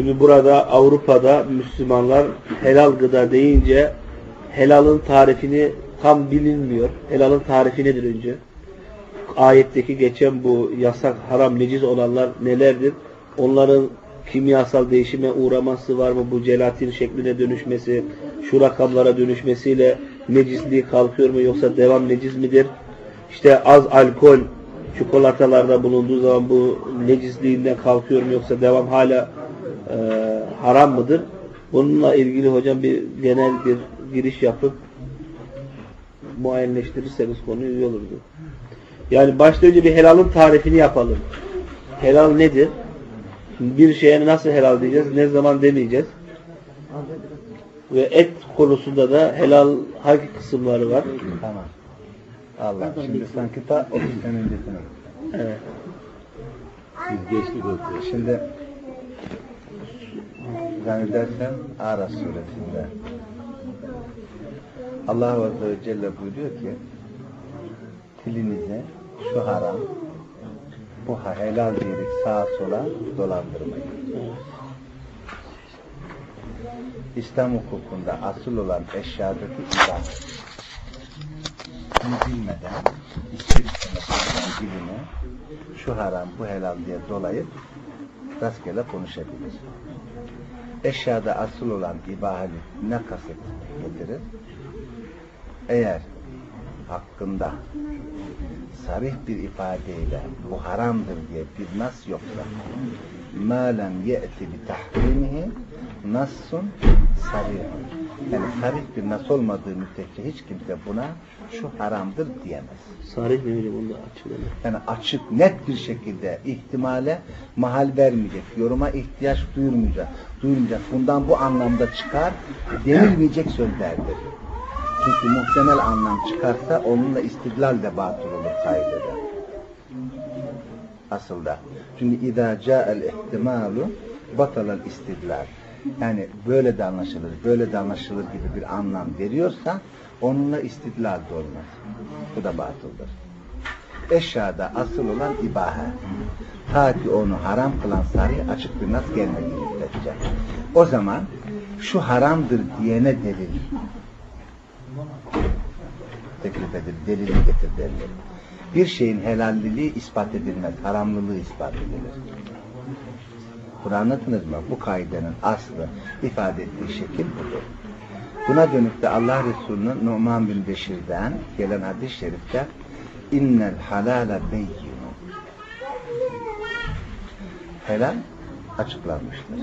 Şimdi burada Avrupa'da Müslümanlar helal gıda deyince helalın tarifini tam bilinmiyor. Helalın tarifi nedir önce? Ayetteki geçen bu yasak, haram, neciz olanlar nelerdir? Onların kimyasal değişime uğraması var mı? Bu jelatin şekline dönüşmesi, şu rakamlara dönüşmesiyle necisliği kalkıyor mu yoksa devam neciz midir? İşte az alkol çikolatalarda bulunduğu zaman bu necisliğinden kalkıyor mu yoksa devam hala e, haram mıdır? Bununla ilgili hocam bir genel bir giriş yapıp muayeneleştirirseniz konuyu iyi olurdu. Yani başta önce bir helalın tarifini yapalım. Helal nedir? Bir şeye nasıl helal diyeceğiz, ne zaman demeyeceğiz. Ve et konusunda da helal hangi kısımları var? Tamam. Allah. Şimdi sanki ta 30 sene öncesine. Evet. Şimdi zannedersem Araf suresinde Allah Azze ve Celle buyuruyor ki dilinize şu haram bu helal diyerek sağa sola dolandırmayın. İslam hukukunda asıl olan eşyadaki ibah bunu bilmeden ister istemez diline şu haram bu helal diye dolayıp rastgele konuşabilir. Eşyada asıl olan ibahali ne kasıt getirir? Eğer hakkında sarih bir ifadeyle bu haramdır diye bir nas yoksa ma lem ye'ti bi tahrimihi nassun sarihun yani sarih bir nas olmadığı müddetçe hiç kimse buna şu haramdır diyemez. Sarih ne bileyim onu da açıklayalım. Yani açık, net bir şekilde ihtimale mahal vermeyecek, yoruma ihtiyaç duyurmayacak, duyurmayacak. Bundan bu anlamda çıkar, denilmeyecek sözlerdir. Çünkü muhtemel anlam çıkarsa onunla istidlal de batıl olur kaydede. Asıl da. Çünkü idâ câ'el ihtimâlu batalal istidlal. Yani böyle de anlaşılır, böyle de anlaşılır gibi bir anlam veriyorsa onunla istidlal de olmaz. Bu da batıldır. Eşyada asıl olan ibahe. Ta ki onu haram kılan sarı açık bir nas gelmediği müddetçe. O zaman şu haramdır diyene delil teklif edilir, delili getir derler. Bir şeyin helalliliği ispat edilmez, haramlılığı ispat edilir. Bunu anlatınız mı? Bu kaidenin aslı ifade ettiği şekil budur. Buna dönük de Allah Resulü'nün Numan bin Beşir'den gelen hadis-i şerifte innel halale beyyinu helal açıklanmıştır.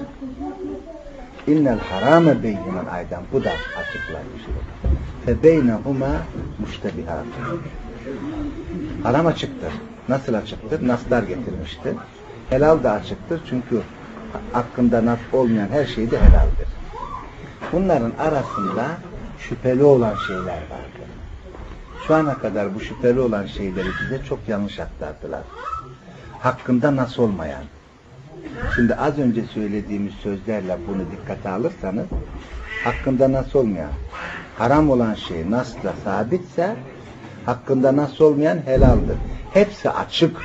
İnnel harame beyyinun aydan bu da açıklanmıştır. Fe beynehuma müştebihat. Haram açıktır. Nasıl açıktır? Naslar getirmiştir. Helal da açıktır çünkü hakkında nas olmayan her şey de helaldir. Bunların arasında şüpheli olan şeyler vardır. Şu ana kadar bu şüpheli olan şeyleri bize çok yanlış aktardılar. Hakkında nas olmayan. Şimdi az önce söylediğimiz sözlerle bunu dikkate alırsanız hakkında nas olmayan, haram olan şey nasla sabitse hakkında nas olmayan helaldir. Hepsi açık.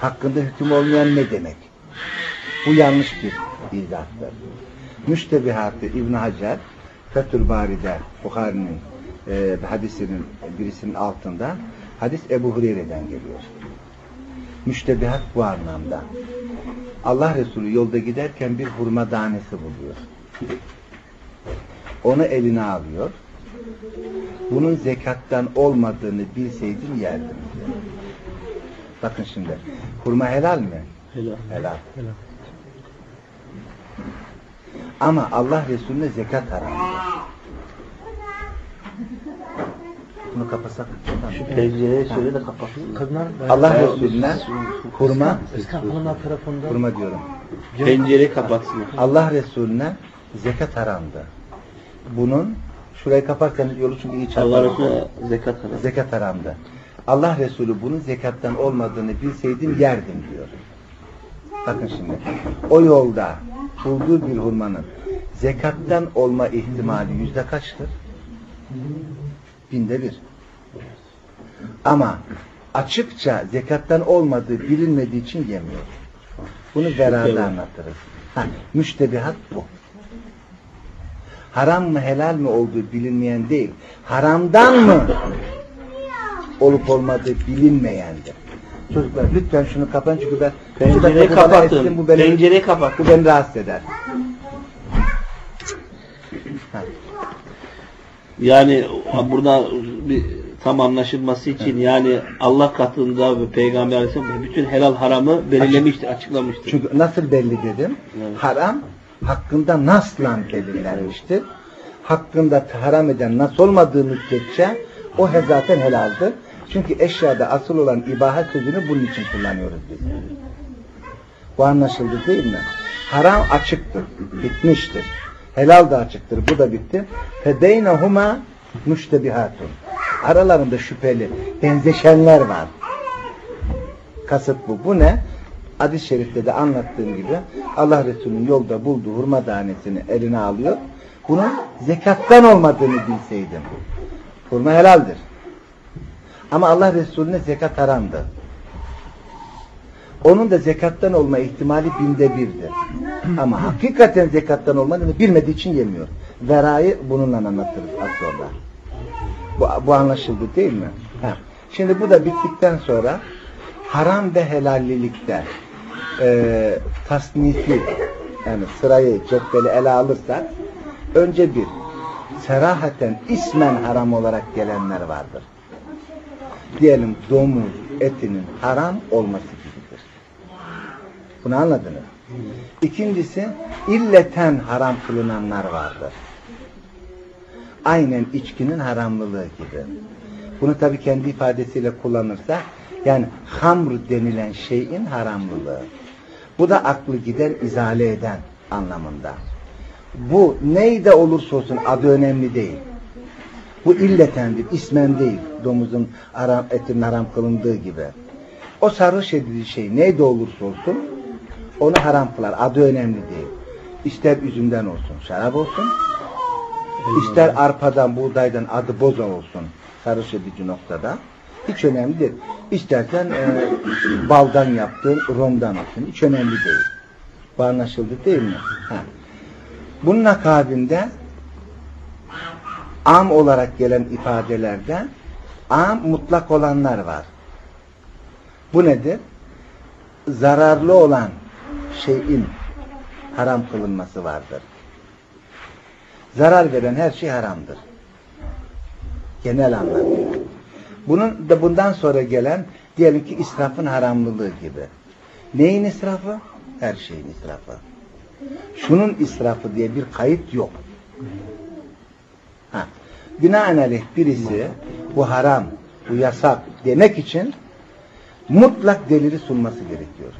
Hakkında hüküm olmayan ne demek? Bu yanlış bir izahtır. Müştebihatı İbn Hacer Fethül Bari'de Bukhari'nin e, hadisinin birisinin altında hadis Ebu Hureyre'den geliyor. Müştebihat bu anlamda. Allah Resulü yolda giderken bir hurma tanesi buluyor. Onu eline alıyor. Bunun zekattan olmadığını bilseydim yerdim. Bakın şimdi. Hurma helal mi? Helal. Helal. Ama Allah Resulüne zekat haramdır. Bunu kapasak. Şu pencereyi söyle de kapatsın. Kadınlar Allah Resulüne tarafından hurma diyorum. Pencereyi kapatsın. Allah Resulüne zekat haramdı. Bunun şurayı kaparsanız yolu çünkü iyi çarpar. Allah Resulüne zekat haram. Zekat haramdı. Allah Resulü bunun zekattan olmadığını bilseydim yerdim diyor. Bakın şimdi. O yolda bulduğu bir hurmanın zekattan olma ihtimali yüzde kaçtır? Binde bir. Ama açıkça zekattan olmadığı bilinmediği için yemiyor. Bunu Şüpheli. anlatırız. Ha, müştebihat bu. Haram mı helal mi olduğu bilinmeyen değil. Haramdan mı olup olmadığı bilinmeyendir. Çocuklar lütfen şunu kapatın çünkü ben Pencereyi etsin, kapatın. bu beni, Pencereyi kapat. bu beni rahatsız eder. Yani burada bir tam anlaşılması için yani Allah katında ve Peygamber Aleyhisselam bütün helal haramı belirlemiştir, açıklamıştır. Çünkü nasıl belli dedim? Evet. Haram hakkında nasla belirlenmiştir. Hakkında haram eden nas olmadığı müddetçe o zaten helaldir. Çünkü eşyada asıl olan ibaha sözünü bunun için kullanıyoruz biz. Bu anlaşıldı değil mi? Haram açıktır, bitmiştir. Helal da açıktır, bu da bitti. Febeynehuma müştebihatun. Aralarında şüpheli, benzeşenler var. Kasıt bu. Bu ne? Hadis-i şerifte de anlattığım gibi Allah Resulü'nün yolda bulduğu hurma tanesini eline alıyor. Bunun zekattan olmadığını bilseydim. Hurma helaldir. Ama Allah Resulüne zekat haramdı. Onun da zekattan olma ihtimali binde birdir. Ama hakikaten zekattan olmadığını bilmediği için yemiyor. Verayı bununla anlatırız az sonra. Bu, bu anlaşıldı değil mi? Ha. Şimdi bu da bittikten sonra haram ve helallilikte e, tasnifi yani sırayı cetveli ele alırsak önce bir serahaten ismen haram olarak gelenler vardır. Diyelim domuz etinin haram olması gibidir. Bunu anladınız. İkincisi illeten haram kılınanlar vardır. Aynen içkinin haramlılığı gibi. Bunu tabi kendi ifadesiyle kullanırsa yani hamr denilen şeyin haramlılığı. Bu da aklı gider izale eden anlamında. Bu neyde olursa olsun adı önemli değil. Bu illetendir, ismen değil. Domuzun haram, etinin haram kılındığı gibi. O sarhoş edici şey neyde olursa olsun onu haram kılar. Adı önemli değil. İster üzümden olsun, şarap olsun. İster arpadan, buğdaydan adı boza olsun. Sarhoş edici noktada. Hiç önemli değil. İstersen e, baldan yaptığın romdan olsun. Hiç önemli değil. Bu anlaşıldı değil mi? Ha. Bunun akabinde am olarak gelen ifadelerde am mutlak olanlar var. Bu nedir? Zararlı olan şeyin haram kılınması vardır. Zarar veren her şey haramdır. Genel anlamda. Bunun da bundan sonra gelen diyelim ki israfın haramlılığı gibi. Neyin israfı? Her şeyin israfı. Şunun israfı diye bir kayıt yok. Ha. Binaenaleyh birisi bu haram, bu yasak demek için mutlak delili sunması gerekiyor.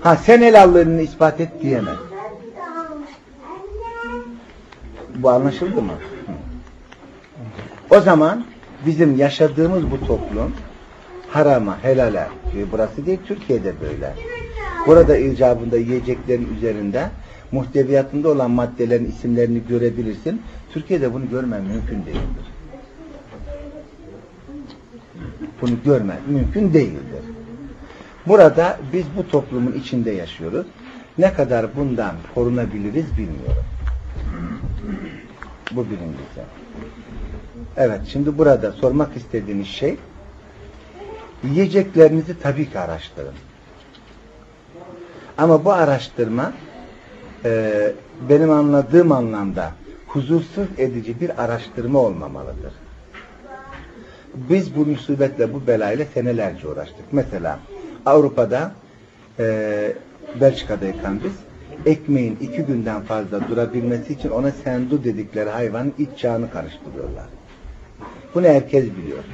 Ha sen helallığını ispat et diyemez. Bu anlaşıldı mı? O zaman bizim yaşadığımız bu toplum harama, helale, burası değil Türkiye'de böyle. Burada icabında yiyeceklerin üzerinde muhteviyatında olan maddelerin isimlerini görebilirsin. Türkiye'de bunu görmen mümkün değildir. Bunu görmen mümkün değildir. Burada biz bu toplumun içinde yaşıyoruz. Ne kadar bundan korunabiliriz bilmiyorum. Bu birincisi. Evet, şimdi burada sormak istediğiniz şey yiyeceklerinizi tabii ki araştırın. Ama bu araştırma e, benim anladığım anlamda huzursuz edici bir araştırma olmamalıdır. Biz bu musibetle, bu belayla senelerce uğraştık. Mesela Avrupa'da e, Belçika'dayken biz ekmeğin iki günden fazla durabilmesi için ona sendu dedikleri hayvanın iç çağını karıştırıyorlar. Bunu herkes biliyor.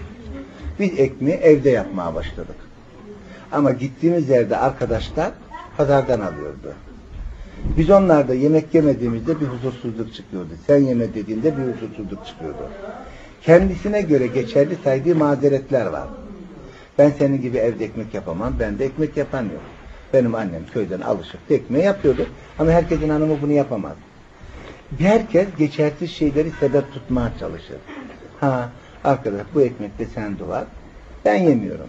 Biz ekmeği evde yapmaya başladık. Ama gittiğimiz yerde arkadaşlar pazardan alıyordu. Biz onlarda yemek yemediğimizde bir huzursuzluk çıkıyordu. Sen yeme dediğinde bir huzursuzluk çıkıyordu. Kendisine göre geçerli saydığı mazeretler var. Ben senin gibi evde ekmek yapamam, ben de ekmek yapan yok. Benim annem köyden alışık ekmeği yapıyordu. Ama herkesin hanımı bunu yapamaz. Herkes geçersiz şeyleri sebep tutmaya çalışır. Ha, arkadaş bu ekmekte sendu var. Ben yemiyorum.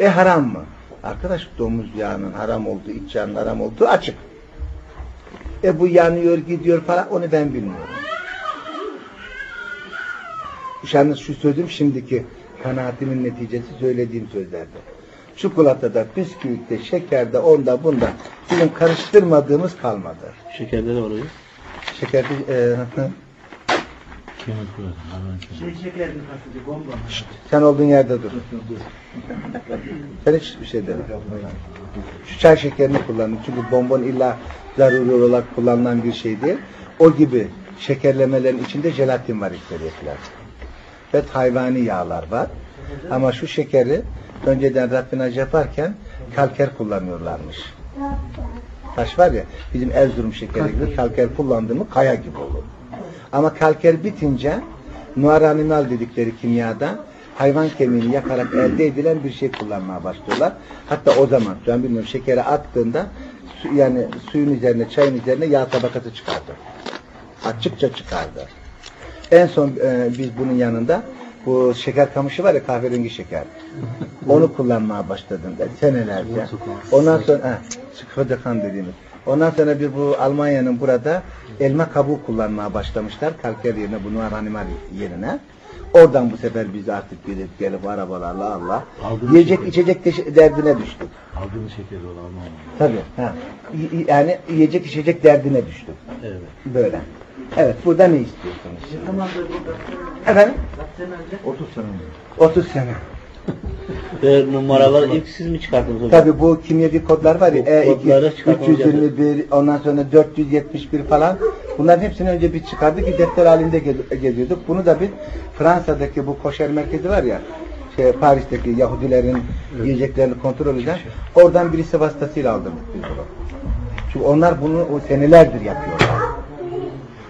E haram mı? Arkadaş domuz yağının haram olduğu, iç yağının haram olduğu açık. E bu yanıyor gidiyor falan onu ben bilmiyorum. Yalnız şu sözüm şimdiki kanaatimin neticesi söylediğim sözlerde. Çikolatada, bisküvitte, şekerde, onda, bunda bizim karıştırmadığımız kalmadı. Şekerde de var hocam. Şekerde, e, Şey şekerini kastediyor, bomba. Sen olduğun yerde dur. Sen hiçbir şey deme. Şu çay şekerini kullanın. Çünkü bonbon illa zaruri olarak kullanılan bir şey değil. O gibi şekerlemelerin içinde jelatin var ekseriyetler. Ve hayvani yağlar var. Ama şu şekeri önceden rafinaj yaparken kalker kullanıyorlarmış. Taş var ya bizim Erzurum şekeri gibi kalker kullandığı mı kaya gibi olur. Ama kalker bitince noir animal dedikleri kimyada hayvan kemiğini yakarak elde edilen bir şey kullanmaya başlıyorlar. Hatta o zaman ben bilmiyorum şekeri attığında su, yani suyun üzerine çayın üzerine yağ tabakası çıkardı. Açıkça çıkardı. En son e, biz bunun yanında bu şeker kamışı var ya kahverengi şeker. Onu kullanmaya başladım da senelerce. Ondan sonra he, Sıkıdakan dediğimiz. Ondan sonra bir bu Almanya'nın burada elma kabuğu kullanmaya başlamışlar. Kalker yerine bu noir animal yerine. Oradan bu sefer biz artık gidip gelip arabalarla Allah Aldığınız yiyecek şeker. içecek de- derdine düştük. Aldığınız şekeri olan Alman. Tabii. Ha. Y- y- Yani yiyecek içecek derdine düştük. Evet. Böyle. Evet burada ne istiyorsunuz? Efendim? Kaç sene önce? 30 sene önce. 30 sene. Ve numaraları ilk siz mi çıkarttınız hocam? Tabii bu kimyevi kodlar var ya Bu kodları E2, çıkartmamız 321, ondan sonra 471 falan. Bunların hepsini önce bir çıkardık ki defter halinde gez- geziyorduk. Bunu da bir Fransa'daki bu koşer merkezi var ya şey Paris'teki Yahudilerin yiyeceklerini kontrol eden oradan birisi vasıtasıyla aldırdık biz bunu. Çünkü onlar bunu o senelerdir yapıyorlar.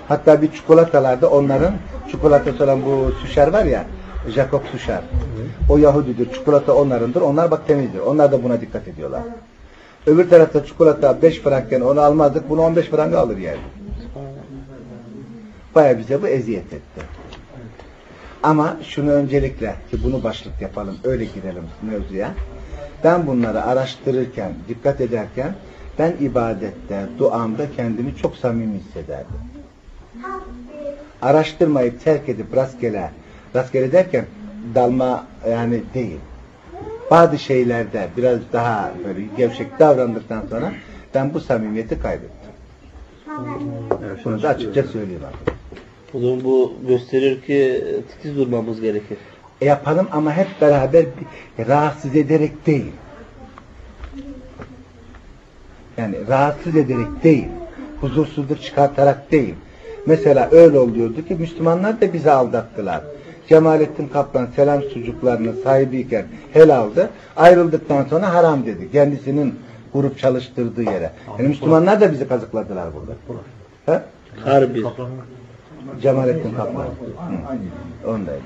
Hatta bir çikolatalarda onların çikolatası olan bu suşar var ya Jacob Suşar. O Yahudidir. Çikolata onlarındır. Onlar bak temizdir. Onlar da buna dikkat ediyorlar. Öbür tarafta çikolata 5 frankken onu almazdık. Bunu 15 franka alır yani. Baya bize bu eziyet etti. Ama şunu öncelikle ki bunu başlık yapalım. Öyle girelim mevzuya. Ben bunları araştırırken, dikkat ederken ben ibadette, duamda kendimi çok samimi hissederdim araştırmayıp terk edip rastgele, rastgele derken dalma yani değil. Bazı şeylerde biraz daha böyle gevşek davrandıktan sonra ben bu samimiyeti kaybettim. Bunu da açıkça söyleyeyim abi. O zaman bu gösterir ki titiz durmamız gerekir. E yapalım ama hep beraber rahatsız ederek değil. Yani rahatsız ederek değil. Huzursuzluk çıkartarak değil. Mesela öyle oluyordu ki Müslümanlar da bizi aldattılar. Cemalettin Kaplan selam sucuklarının sahibiyken helaldi. Ayrıldıktan sonra haram dedi. Kendisinin grup çalıştırdığı yere. Yani Müslümanlar da bizi kazıkladılar burada. He? Harbi. Cemalettin Kaplan. Ondaydı.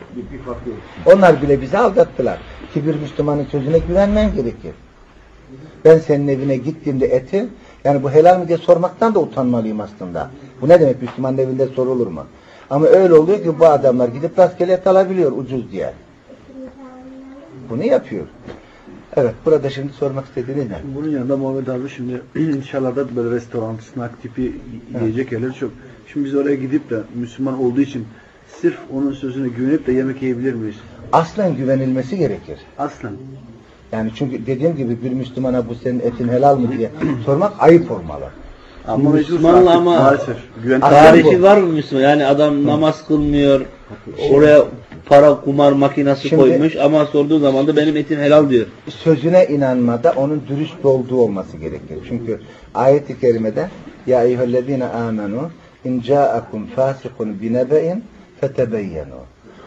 Onlar bile bizi aldattılar. Ki bir Müslümanın sözüne güvenmen gerekir. Ben senin evine gittiğimde eti, yani bu helal mi diye sormaktan da utanmalıyım aslında. Bu ne demek Müslümanın evinde sorulur mu? Ama öyle oluyor ki bu adamlar gidip rastgele alabiliyor ucuz diye. Bunu yapıyor. Evet, burada şimdi sormak istediğiniz ne? Bunun yanında Muhammed abi şimdi inşallah da böyle restoran, snack tipi yiyecek yerleri çok. Şimdi biz oraya gidip de Müslüman olduğu için sırf onun sözüne güvenip de yemek yiyebilir miyiz? Aslen güvenilmesi gerekir. Aslen. Yani çünkü dediğim gibi bir Müslümana bu senin etin helal mı diye sormak ayıp olmalı. Ama Müslümanla ama- maalesef. Güven Tarifi var mı Müslüman? Yani adam namaz kılmıyor. Oraya para kumar makinesi Şimdi- koymuş ama sorduğu zaman da benim etim helal diyor. sözüne inanmada onun dürüst olduğu olması gerekir. Çünkü ayet-i kerimede ya eyyühellezine amenu in ca'akum fasikun binebe'in fetebeyyenu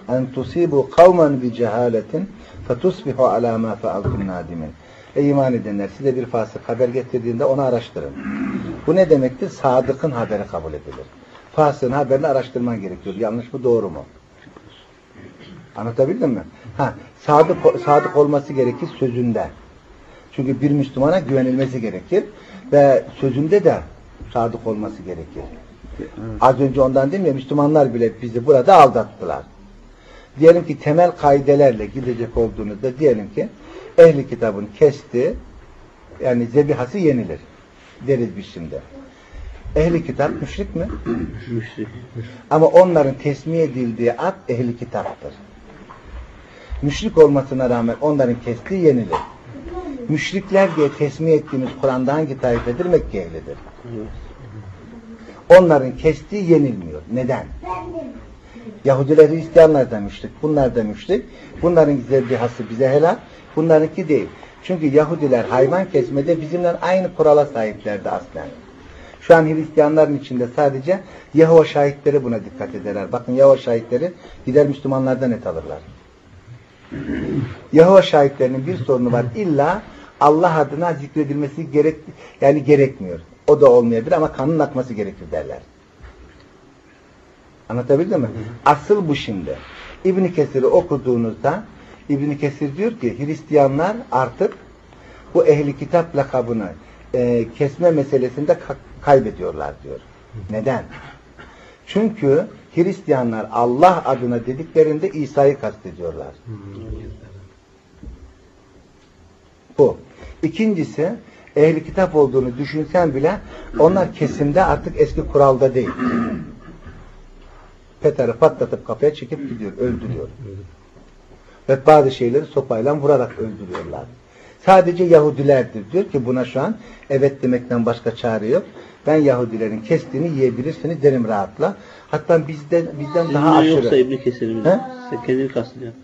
en tusibu kavmen bi cehaletin fetusbihu ala ma fealtum nadimin. Ey iman edenler size bir fasık haber getirdiğinde onu araştırın. Bu ne demektir? Sadıkın haberi kabul edilir. Fasığın haberini araştırman gerekiyor. Yanlış mı doğru mu? Anlatabildim mi? Ha, sadık sadık olması gerekir sözünde. Çünkü bir Müslümana güvenilmesi gerekir ve sözünde de sadık olması gerekir. Az önce ondan değil mi? Müslümanlar bile bizi burada aldattılar. Diyelim ki temel kaidelerle gidecek olduğunuzda diyelim ki ehli kitabın kesti yani zebihası yenilir. Deriz biz şimdi. Ehli kitap müşrik mi? Müşrik. Ama onların tesmih edildiği at ehli kitaptır. Müşrik olmasına rağmen onların kestiği yenilir. Müşrikler diye tesmih ettiğimiz Kur'an'da hangi taifedir? Mekke ehlidir. Onların kestiği yenilmiyor. Neden? Yahudiler Hristiyanlar da müşrik. Bunlar da müşrik. Bunların zebihası bize helal. Bunlarınki değil. Çünkü Yahudiler hayvan kesmede bizimle aynı kurala sahiplerdi aslen. Şu an Hristiyanların içinde sadece Yahova şahitleri buna dikkat ederler. Bakın Yahova şahitleri gider Müslümanlardan et alırlar. Yahova şahitlerinin bir sorunu var. İlla Allah adına zikredilmesi gerek yani gerekmiyor. O da olmayabilir ama kanın akması gerekir derler. Anlatabildim mi? Asıl bu şimdi. İbn Kesir'i okuduğunuzda İbn Kesir diyor ki Hristiyanlar artık bu ehli kitap lakabını e, kesme meselesinde ka- kaybediyorlar diyor. Neden? Çünkü Hristiyanlar Allah adına dediklerinde İsa'yı kastediyorlar. Bu. İkincisi ehli kitap olduğunu düşünsen bile onlar kesimde artık eski kuralda değil. Peter'i patlatıp kafaya çekip gidiyor, öldürüyor. Ve bazı şeyleri sopayla vurarak öldürüyorlar. Sadece Yahudilerdir. Diyor ki buna şu an evet demekten başka çare yok. Ben Yahudilerin kestiğini yiyebilirsiniz derim rahatla. Hatta bizden bizden daha Sizin yoksa aşırı. İbn Kesir'i mi? He? Sen kendini kastediyorsun.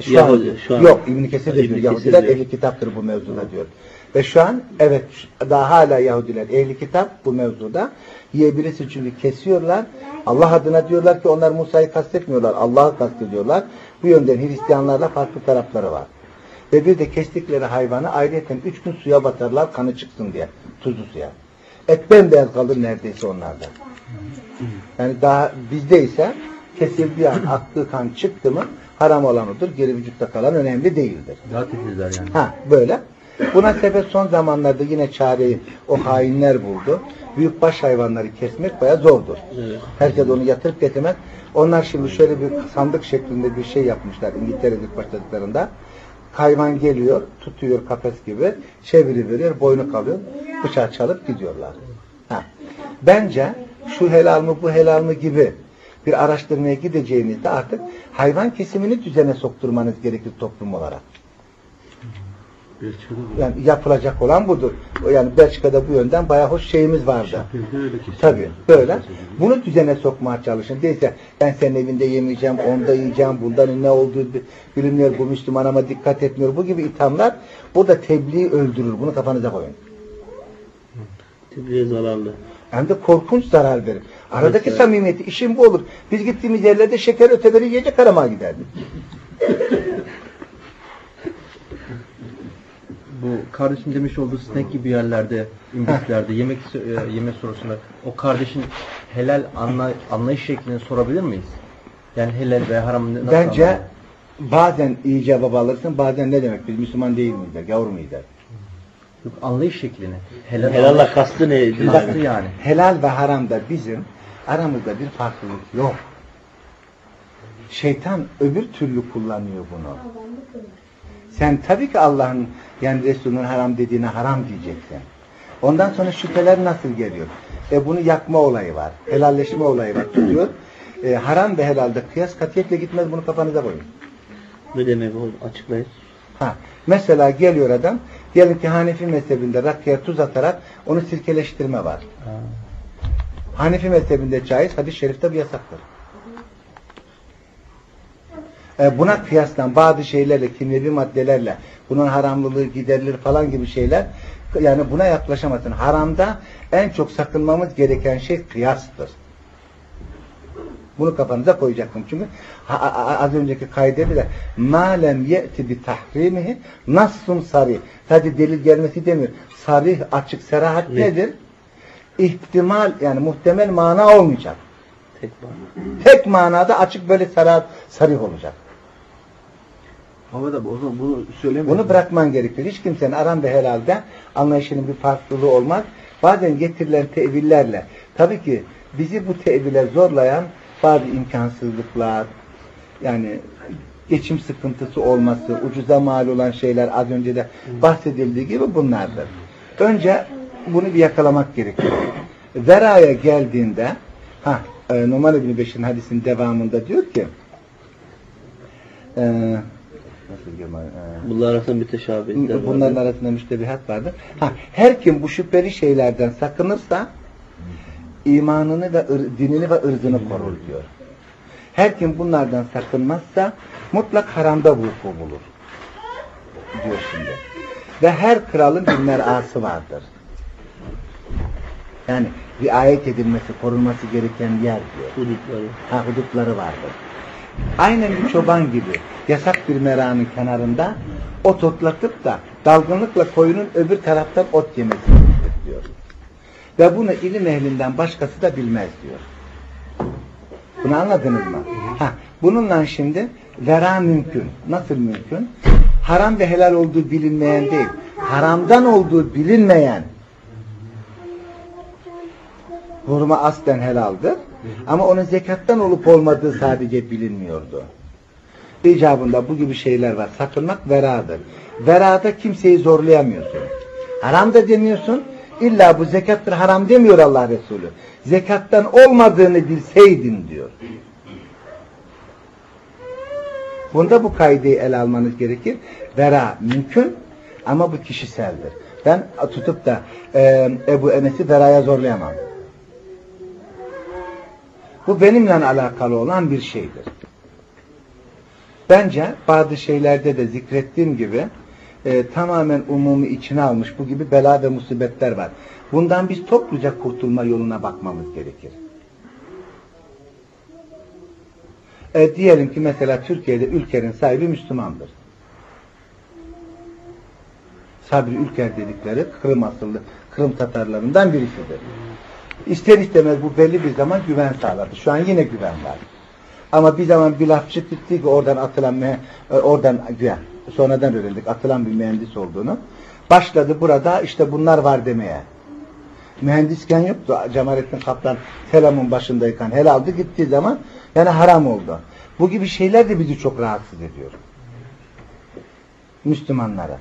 Şu Yahudi, an, şu an. Yok İbn Kesir de İbn diyor. Yahudiler ehli kitaptır bu mevzuda diyor. Ve şu an evet daha hala Yahudiler ehli kitap bu mevzuda yiyebilirsin çünkü kesiyorlar. Allah adına diyorlar ki onlar Musa'yı kastetmiyorlar. Allah'ı kastediyorlar. Bu yönden Hristiyanlarla farklı tarafları var. Ve bir de kestikleri hayvanı ayrıyeten üç gün suya batarlar kanı çıksın diye. Tuzlu suya. Et bembeyaz kalır neredeyse onlarda. Yani daha bizde ise kesildiği an aktığı kan çıktı mı haram olan odur. Geri vücutta kalan önemli değildir. Daha titizler yani. Ha böyle. Buna sebep son zamanlarda yine çareyi o hainler buldu. Büyükbaş hayvanları kesmek bayağı zordur. Herkes onu yatırıp getirmez. Onlar şimdi şöyle bir sandık şeklinde bir şey yapmışlar İngiltere'de başladıklarında. Hayvan geliyor, tutuyor kafes gibi, çeviri veriyor, boynu kalıyor, bıçağı çalıp gidiyorlar. Ha. Bence şu helal mı bu helal mı gibi bir araştırmaya gideceğinizde artık hayvan kesimini düzene sokturmanız gerekir toplum olarak. Yani yapılacak olan budur. Yani Belçika'da bu yönden bayağı hoş şeyimiz vardı. Tabii böyle. Bunu düzene sokmaya çalışın. Değilse ben senin evinde yemeyeceğim, onda yiyeceğim, bundan ne olduğu bilinmiyor, bu Müslüman ama dikkat etmiyor. Bu gibi ithamlar burada tebliği öldürür. Bunu kafanıza koyun. Tebliğe zararlı. Hem de korkunç zarar verir. Aradaki Evet. samimiyeti, işin bu olur. Biz gittiğimiz yerlerde şeker öteleri yiyecek arama giderdik. Bu kardeşim demiş olduğu snack gibi yerlerde, imbiklerde yemek e, yeme sorusuna o kardeşin helal anla, anlayış şeklini sorabilir miyiz? Yani helal ve haram nasıl Bence anlar? bazen iyi cevap alırsın, bazen ne demek? Biz Müslüman değil miyiz? der, Gavur muyuz? der. Yok, anlayış şeklini. Helal Helalla kastı ne? Kastı yani. Helal ve haramda bizim aramızda bir farklılık yok. Şeytan öbür türlü kullanıyor bunu. Sen tabii ki Allah'ın yani Resulünün haram dediğine haram diyeceksin. Ondan sonra şüpheler nasıl geliyor? E bunu yakma olayı var. Helalleşme olayı var. Tutuyor. E, haram ve helalde kıyas katiyetle gitmez. Bunu kafanıza koyun. Ne demek o? Açıklayın. Ha, mesela geliyor adam, diyelim ki Hanefi mezhebinde rakıya tuz atarak onu sirkeleştirme var. Hanefi mezhebinde caiz, hadis-i şerifte bir yasaktır. E, buna kıyaslan bazı şeylerle, kimyevi maddelerle bunun haramlılığı giderilir falan gibi şeyler yani buna yaklaşamazsın. Haramda en çok sakınmamız gereken şey kıyastır. Bunu kafanıza koyacaktım. Çünkü az önceki kaydede de malem ye'ti bi tahrimihi nassun sarih. Sadece delil gelmesi demiyor. Sarih, açık, serahat Ne? nedir? İhtimal yani muhtemel mana olmayacak. Tek bana. Tek manada açık böyle serahat, sarih olacak. Ahmet abi o zaman bunu söylemiyorsun. Bunu bırakman gerekiyor. Hiç kimsenin aram ve helalde anlayışının bir farklılığı olmaz. Bazen getirilen tevillerle tabii ki bizi bu tevile zorlayan bazı imkansızlıklar yani geçim sıkıntısı olması, ucuza mal olan şeyler az önce de bahsedildiği gibi bunlardır. Önce bunu bir yakalamak gerekiyor. Veraya geldiğinde ha e, Numan İbni Beşir'in hadisinin devamında diyor ki e, nasıl diyeyim, e, Bunlar arasında müteşabihler var. Bunların arasında müştebihat vardır. Ha, her kim bu şüpheli şeylerden sakınırsa imanını ve ır- dinini ve ırzını korur diyor. Her kim bunlardan sakınmazsa mutlak haramda vuku bulur. Diyor şimdi. Ve her kralın bir merası vardır. Yani riayet edilmesi, korunması gereken yer diyor. Hudutları. Ha, hudutları vardır. Aynen bir çoban gibi yasak bir meranın kenarında ot otlatıp da dalgınlıkla koyunun öbür taraftan ot yemesini diyor. Ve bunu ilim ehlinden başkası da bilmez diyor. Bunu anladınız mı? Ha, bununla şimdi vera mümkün. Nasıl mümkün? Haram ve helal olduğu bilinmeyen değil. Haramdan olduğu bilinmeyen hurma aslen helaldir. Ama onun zekattan olup olmadığı sadece bilinmiyordu. İcabında bu gibi şeyler var. Sakınmak veradır. Verada kimseyi zorlayamıyorsun. Haram da demiyorsun. İlla bu zekattır haram demiyor Allah Resulü. Zekattan olmadığını bilseydin diyor. Bunda bu kaideyi ele almanız gerekir. Vera mümkün ama bu kişiseldir. Ben tutup da e, Ebu Enes'i veraya zorlayamam. Bu benimle alakalı olan bir şeydir. Bence bazı şeylerde de zikrettiğim gibi e, tamamen umumi içine almış bu gibi bela ve musibetler var. Bundan biz topluca kurtulma yoluna bakmamız gerekir. E, diyelim ki mesela Türkiye'de ülkenin sahibi Müslümandır. Sabri Ülker dedikleri Kırım asıllı Kırım Tatarlarından birisidir. İster istemez bu belli bir zaman güven sağladı. Şu an yine güven var. Ama bir zaman bir laf çıktı ki oradan atılan mühe- e, oradan güya sonradan öğrendik atılan bir mühendis olduğunu. Başladı burada işte bunlar var demeye. Mühendisken yoktu. Cemalettin Kaplan selamın başındayken helaldi gittiği zaman yani haram oldu. Bu gibi şeyler de bizi çok rahatsız ediyor. Müslümanlara.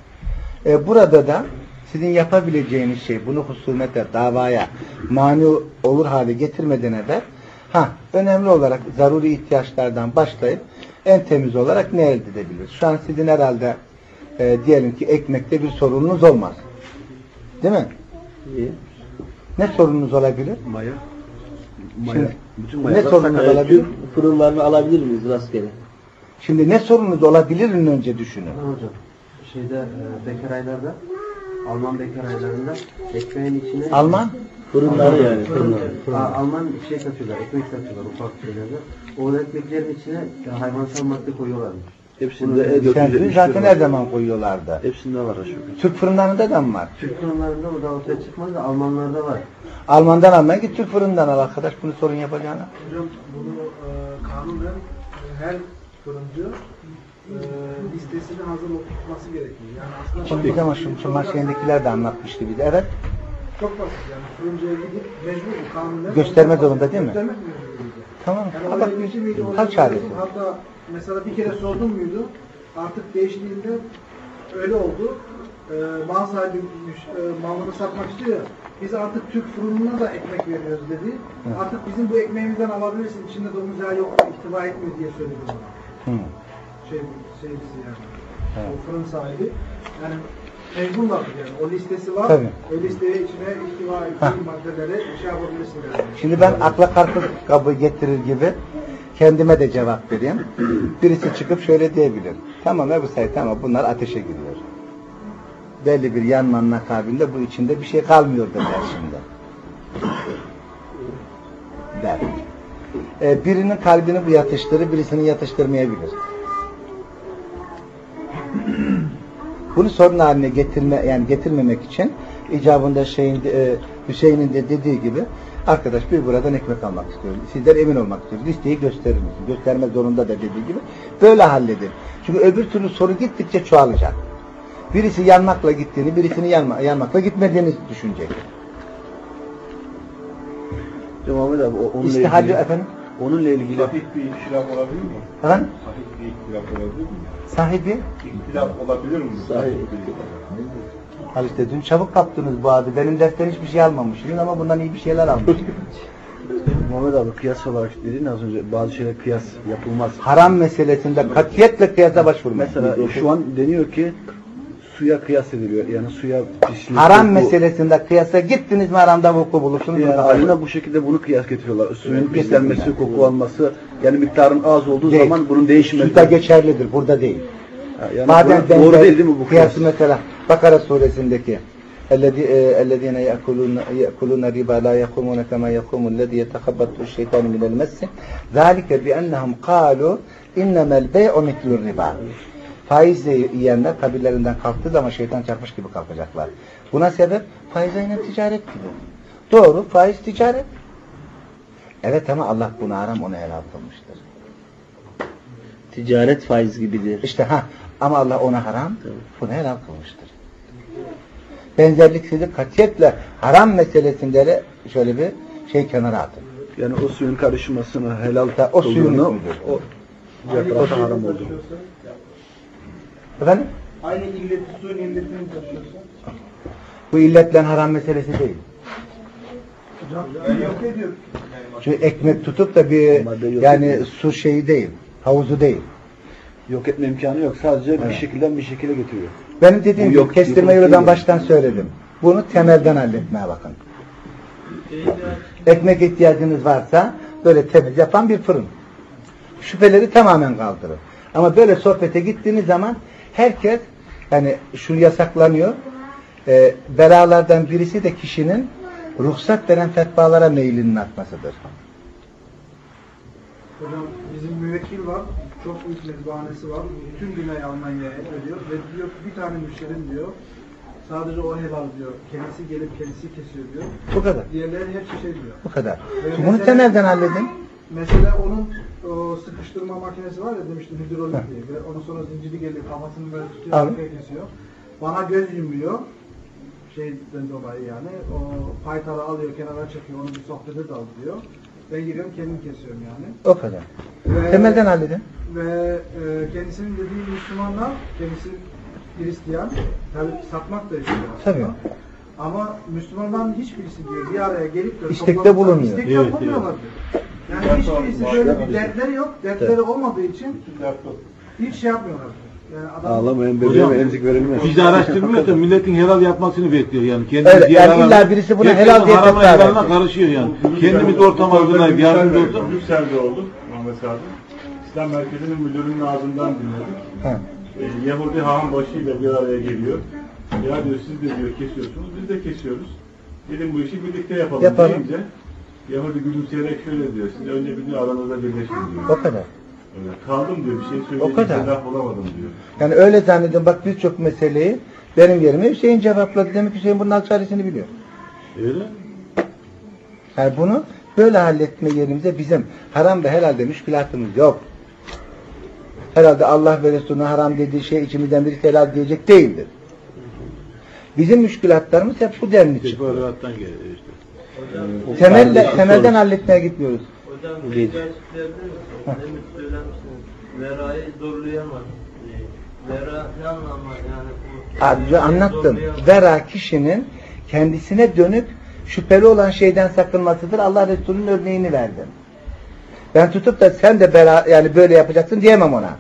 E, burada da sizin yapabileceğiniz şey bunu husumete, davaya mani olur hale getirmeden evvel ha, önemli olarak zaruri ihtiyaçlardan başlayıp en temiz olarak ne elde edebilir? Şu an sizin herhalde e, diyelim ki ekmekte bir sorununuz olmaz. Değil mi? İyi. Ne sorununuz olabilir? Maya. Maya. Şimdi, Bütün ne Evet, olabilir? Fırınlarını alabilir miyiz rastgele? Şimdi ne sorunuz olabilirin önce düşünün. Hocam şeyde e, bekar aylarda Alman bekar aylarında ekmeğin içine Alman Fırınları yani. Fırınları. Alman şey satıyorlar, ekmek satıyorlar ufak şeylerde. O ekmeklerin içine hayvansal madde koyuyorlarmış. Hepsinde Kendini E471 zaten var. her zaman koyuyorlardı. Hepsinde var aşağı yukarı. Türk fırınlarında da mı var? Türk fırınlarında o da ortaya çıkmaz da Almanlarda var. Almandan almaya git Türk fırından al arkadaş bunu sorun yapacağına. Hocam bunu e, kanunen e, her fırıncı listesini hazır tutması gerekiyor. Yani aslında Şimdi bir zaman şu, şu maşeyendekiler de anlatmıştı bize. Evet. çok basit yani fırıncıya gidip mecbur bu kanunen. Gösterme zorunda değil mi? Göstermek mecburiydi. Tamam. Yani miydi, o hal çaresi. Hatta mesela bir kere sordum muydu? Artık değiştiğinde öyle oldu. Ee, mal sahibi e, malını satmak istiyor. Biz artık Türk fırınına da ekmek veriyoruz dedi. Artık bizim bu ekmeğimizden alabilirsin. İçinde domuz yağı yok, ihtiva etmiyor diye söyledi bana. Hı. Şey, şeycisi yani. Evet. O fırın sahibi. Yani mecburlar yani. O listesi var. Tabii. O listeye içine ihtiva ettiği maddeleri şey yapabilirsin yani. Şimdi ben akla karpuz kabı getirir gibi kendime de cevap vereyim. Birisi çıkıp şöyle diyebilir. Tamam Ebu Said tamam bunlar ateşe giriyor. Belli bir yanmanın akabinde bu içinde bir şey kalmıyor der şimdi. Der. Ee, birinin kalbini bu yatıştırır, birisinin yatıştırmayabilir. Bunu sorun haline getirme yani getirmemek için icabında şeyin e, Hüseyin'in de dediği gibi arkadaş bir buradan ekmek almak istiyorum. Sizden emin olmak istiyorum. Listeyi gösterir misin? Gösterme zorunda da dediği gibi. Böyle halledin. Çünkü öbür türlü soru gittikçe çoğalacak. Birisi yanmakla gittiğini, birisini yanma, yanmakla gitmediğini düşünecek. Hocam Ahmet abi onunla İstihalli ilgili, efendim. Onunla ilgili Sahih bir ihtilaf olabilir mi? Efendim? Sahih bir ihtilaf olabilir mi? Sahibi? İhtilaf olabilir mi? Sahih. Al işte dün çabuk kaptınız bu adı. Benim defter hiçbir şey almamışsınız ama bundan iyi bir şeyler almış. Muhammed abi kıyas olarak dedin az önce bazı şeyler kıyas yapılmaz. Haram meselesinde katiyetle kıyasa başvurmayın. Mesela şu an deniyor ki suya kıyas ediliyor. Yani suya pislik. Haram koku- meselesinde kıyasa gittiniz mi haramda vuku bulursunuz. Yani burada haline bu şekilde bunu kıyas getiriyorlar. Suyun pislenmesi, koku alması, yani miktarın az olduğu Değil. zaman bunun değişmesi. Suda geçerlidir, burada değil. Ha, Yani Madem bu- doğru benzer değil değil mi bu kıyas? kıyası mesela Bakara suresindeki اَلَّذِي- e, اَلَّذ۪ينَ يَأْكُلُونَ يَأْكُلُونَ الرِّبَا لَا يَقُومُونَ كَمَا يَقُومُ الَّذ۪ي يَتَخَبَّطُ الشَّيْطَانُ مِنَ الْمَسِّ ذَٰلِكَ بِأَنَّهُمْ قَالُوا اِنَّمَا الْبَيْعُ مِثْلُ الرِّبَا Faiz yiyenler kabirlerinden kalktığı zaman şeytan çarpmış gibi kalkacaklar. Buna sebep faiz aynen ticaret gibi. Doğru, faiz ticaret. Evet ama Allah bunu haram, onu helal kılmıştır. Ticaret faiz gibidir. İşte ha ama Allah ona haram, bunu helal kılmıştır. Benzerliksizlik katiyetle haram meselesinde de şöyle bir şey kenara atın. Yani o suyun karışmasını helal Ya, o suyun o diğer tarafta haram olduğunu. Efendim? Aynı illeti suyun illetini taşıyorsa. Bu illetle haram meselesi değil. Hocam yok ediyorum. Çünkü ekmek tutup da bir yani ediyor. su şeyi değil, havuzu değil. Yok etme imkanı yok. Sadece bir şekilden bir şekilde getiriyor. Benim dediğim gibi yok, kestirme yoldan baştan söyledim. Bunu temelden halletmeye bakın. Ekmek ihtiyacınız varsa böyle temiz yapan bir fırın. Şüpheleri tamamen kaldırır. Ama böyle sohbete gittiğiniz zaman herkes yani şu yasaklanıyor. E, belalardan birisi de kişinin ruhsat veren fetvalara meylinin artmasıdır. Hocam bizim müvekkil var. Çok büyük mezbahanesi var. Bütün Güney Almanya'ya ödüyor. Ve diyor bir tane müşterim diyor. Sadece o helal diyor. Kendisi gelip kendisi kesiyor diyor. Bu kadar. Diğerleri hepsi şey diyor. Bu kadar. Ve bunu mesela- temelden halledin. Mesela onun o sıkıştırma makinesi var ya demiştim hidrolik diye. Ve ondan sonra zinciri geliyor kafasını böyle tutuyor Abi. arkaya kesiyor. Bana göz yumuyor. Şeyden dolayı yani. O paytarı alıyor kenara çekiyor onu bir sohbete dal diyor. Ben giriyorum kendim kesiyorum yani. O kadar. Ve, Temelden halledin. ve e, kendisinin dediği Müslümanlar kendisi Hristiyan tabi satmak da istiyor aslında. Tabii. Ama Müslümanların hiçbirisi diyor bir araya gelip de İstekte toplanıp da bulunmuyor. istekte Evet, bulunmuyorlar diyor. Yani hiçbirisi şöyle bir dertleri yok. Dertleri olmadığı için hiç şey yapmıyorlar. diyor. Yani adam Ağlamayan Hocam, bebeğe emzik verilmez. Biz de araştırmıyoruz da milletin helal yapmasını bekliyor yani. Kendimiz diğer yani illa birisi buna helal diye fetva helalına verecek. karışıyor yani. Kendimiz ortam hazırlayıp yardımcı olsun. Brüksel'de olduk Ahmet abi. İslam Merkezi'nin müdürünün ağzından dinledik. Ha. Ee, Yahudi hağın başıyla bir araya geliyor. Ya diyor siz de diyor kesiyorsunuz, biz de kesiyoruz. Dedim bu işi birlikte yapalım, Yapalım. deyince Yahudi gülümseyerek şöyle diyor. Siz önce bir diyor aranızda birleşin diyor. O kadar. Öyle. Kaldım diyor, bir şey O kadar. bir laf bulamadım diyor. Yani öyle zannedin bak birçok meseleyi benim yerime Hüseyin cevapladı. Demek ki Hüseyin bunun çaresini biliyor. Öyle. Yani bunu böyle halletme yerimize bizim haram ve helalde müşkilatımız yok. Herhalde Allah ve Resulü'nün haram dediği şey içimizden birisi helal diyecek değildir. Bizim müşkilatlarımız hep bu denli çıkıyor. Teferruattan geliyor işte. Temelle, temelden halletmeye gitmiyoruz. Hocam şey misiniz? Demin söylemişsiniz. Verayı zorlayamaz. Vera ne anlamı yani bu? Anlattım. Vera kişinin kendisine dönük şüpheli olan şeyden sakınmasıdır. Allah Resulü'nün örneğini verdim. Ben tutup da sen de bera, yani böyle yapacaksın diyemem ona.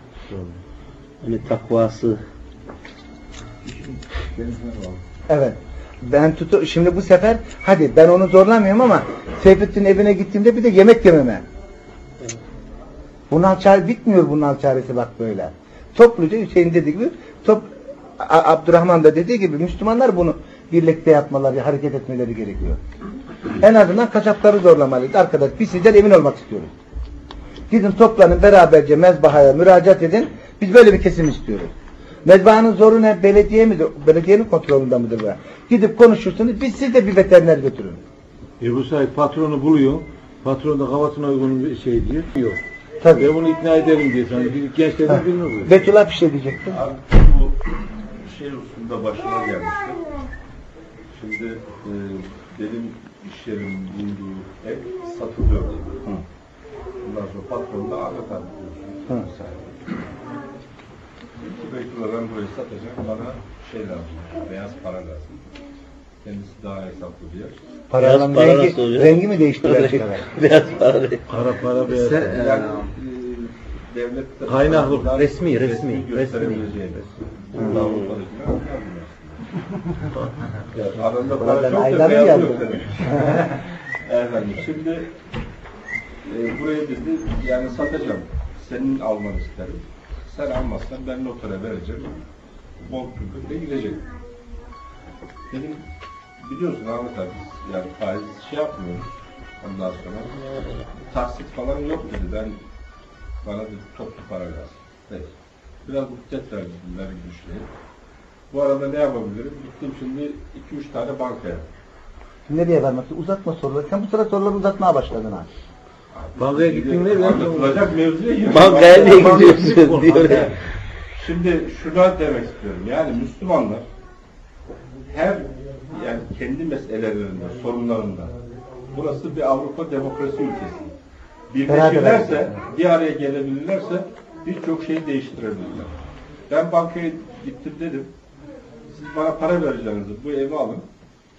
Hani takvası. Evet. Ben tutu şimdi bu sefer hadi ben onu zorlamıyorum ama Seyfettin evine gittiğimde bir de yemek yememe. Bunal çare bitmiyor bunal çaresi bak böyle. Topluca Hüseyin dediği gibi top Abdurrahman da dediği gibi Müslümanlar bunu birlikte yapmaları, hareket etmeleri gerekiyor. En azından kasapları zorlamalıyız. Arkadaş biz sizden emin olmak istiyoruz. Gidin toplanın beraberce mezbahaya müracaat edin. Biz böyle bir kesim istiyoruz. Mezbahanın zoru ne? Belediye midir? Belediyenin kontrolünde midir bu? Gidip konuşursunuz. Biz siz de bir veteriner götürün. Ebu Said patronu buluyor. Patron da kafasına uygun bir şey diyor. Yok. Tabii. Ve bunu ikna edelim diye sanki bir gençlerin bilmiyor bu. Betullah bir şey diyecekti. Abi bu şey hususunda başıma gelmişti. Şimdi e, benim iş yerim bulunduğu ev satılıyordu. Ondan sonra patron da Ahmet abi diyorsun. Mesela. İki bekliyor ben burayı satacağım. Bana şey lazım. Beyaz para lazım. Kendisi daha hesaplı bir yer. Paranın para rengi, nasıl oluyor? rengi mi değişti gerçekten? Beyaz para değil. Para para bir Sen- Yani e, devlet Kaynaklı. Resmi, resmi, gösterebileceği. Yapmıyor. Yani Arada Ulan para ben çok da aydan mı beyaz dedim. Efendim şimdi e, burayı dedi yani satacağım. Senin almanı isterim. Sen almazsan ben notere vereceğim. Bol kürkükle gidecek. Dedim biliyorsun Ahmet abi biz yani faiz şey yapmıyoruz. Ondan sonra taksit falan yok dedi. Ben bana dedi toplu para lazım. Peki. Biraz müddet verdim ben güçlüye. Bu arada ne yapabilirim? Gittim şimdi 2-3 tane bankaya. Nereye varmak? Uzatma soruları. Sen bu sıra soruları uzatmaya başladın ha. Bankaya gittin mi? Ben Anlatılacak mevzuya girdim. Bankaya niye gidiyorsun diyor. Şimdi şunu demek istiyorum. Yani Müslümanlar her yani kendi meselelerinde, sorunlarında burası bir Avrupa demokrasi ülkesi. Birleşirlerse, bir araya gelebilirlerse birçok şeyi değiştirebilirler. Ben bankaya gittim dedim. Siz bana para vereceğinizi bu evi alın.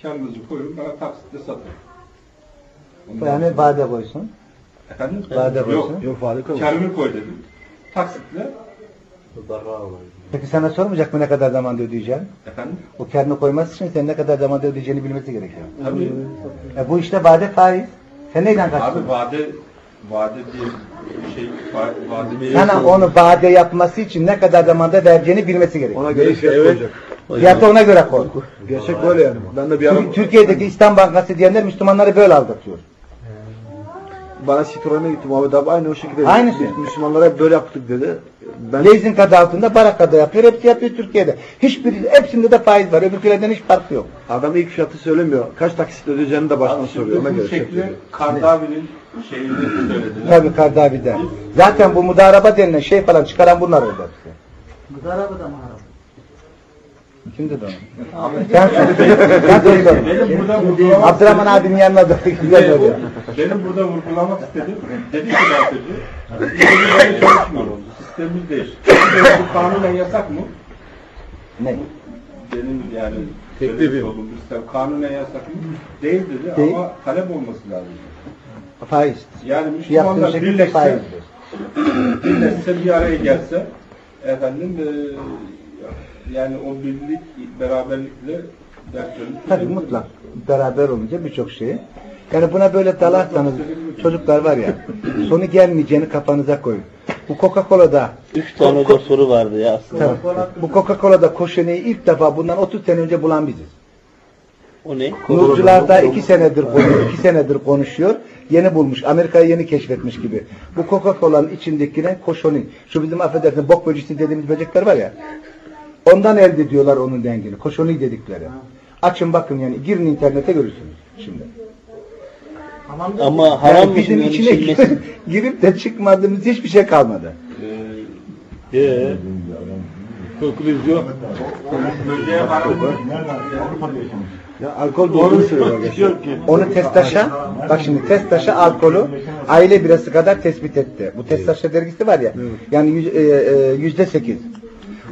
Kendinizi koyun, bana taksitle satın. Ondan Yani sonra- vade koysun. Efendim? Vade Yok. koysun. Yok fabrika mı? Karını koy dedim. Taksitle. Peki sana sormayacak mı ne kadar zamanda ödeyeceğim? Efendim? O karını koyması için sen ne kadar zamanda ödeyeceğini bilmesi gerekiyor. Tabii. E bu işte vade faiz. Sen neyden kaçtın? Abi vade vade diye bir şey va- vade bir Sana onu vade yapması için ne kadar zamanda vereceğini bilmesi gerekiyor. Ona göre fiyat koyacak. Fiyatı ona göre koy. Gerçek böyle yani. Ben de bir Türkiye'deki İslam Bankası diyenler Müslümanları böyle aldatıyor. Bana Citroen'e gittim abi abi aynı o şekilde. Aynısı. Biz Müslümanlara hep böyle yaptık dedi. Ben Leasing adı altında barakada yapıyor. Hepsi yapıyor Türkiye'de. Hiçbir, hepsinde de faiz var. Öbürkülerden hiç farkı yok. adam ilk fiyatı söylemiyor. Kaç taksit ödeyeceğini de baştan soruyor. Ona bu göre şey şekli. Kardavi'nin şeyini söylediler. Tabii Kardavi'de. Zaten bu mudaraba denilen şey falan çıkaran bunlar oldu hepsi. Mudaraba da mı haram? Kim dedi onu? Sen sen söyle. Benim burada vurgulamak Abdurrahman abinin yanına oluyor. benim burada vurgulamak istedim. Dedi ki gazeteci, İngiliz böyle çalışmıyor. Sistemimiz değişti. Bu kanunen yasak mı? Ne? Benim yani Teklifim. sistem kanunen yasak mı? Değil dedi Değil. ama talep olması lazım. Faiz. Yani Müslümanlar birleşse, birleşse bir araya gelse efendim e, yani o birlik beraberlikle dertlerini Tabii mutlak. Beraber olunca birçok şeyi. Yani buna böyle dalarsanız çocuklar var ya sonu gelmeyeceğini kafanıza koyun. Bu Coca-Cola'da Üç tane de soru vardı ya aslında. Tabii. Bu Coca-Cola'da koşeneyi ilk defa bundan 30 sene önce bulan biziz. O ne? Nurcular da iki senedir konuşuyor, iki senedir konuşuyor. Yeni bulmuş, Amerika'yı yeni keşfetmiş gibi. Bu Coca-Cola'nın içindekine koşonin. Şu bizim affedersin bok böcüsü dediğimiz böcekler var ya. Ondan elde ediyorlar onun dengini. Koşoni dedikleri. Açın bakın yani girin internete görürsünüz şimdi. Ama haram Yani bizim içine içilmesi? girip de çıkmadığımız hiçbir şey kalmadı. Ee, konklüzyon. haram Ya alkol doğru söylüyor gerçekten. Onu Testaş'a, bak şimdi Testaş'a alkolü aile birası kadar tespit etti. Bu Testaş'a dergisi var ya, yani e, e, yüzde sekiz.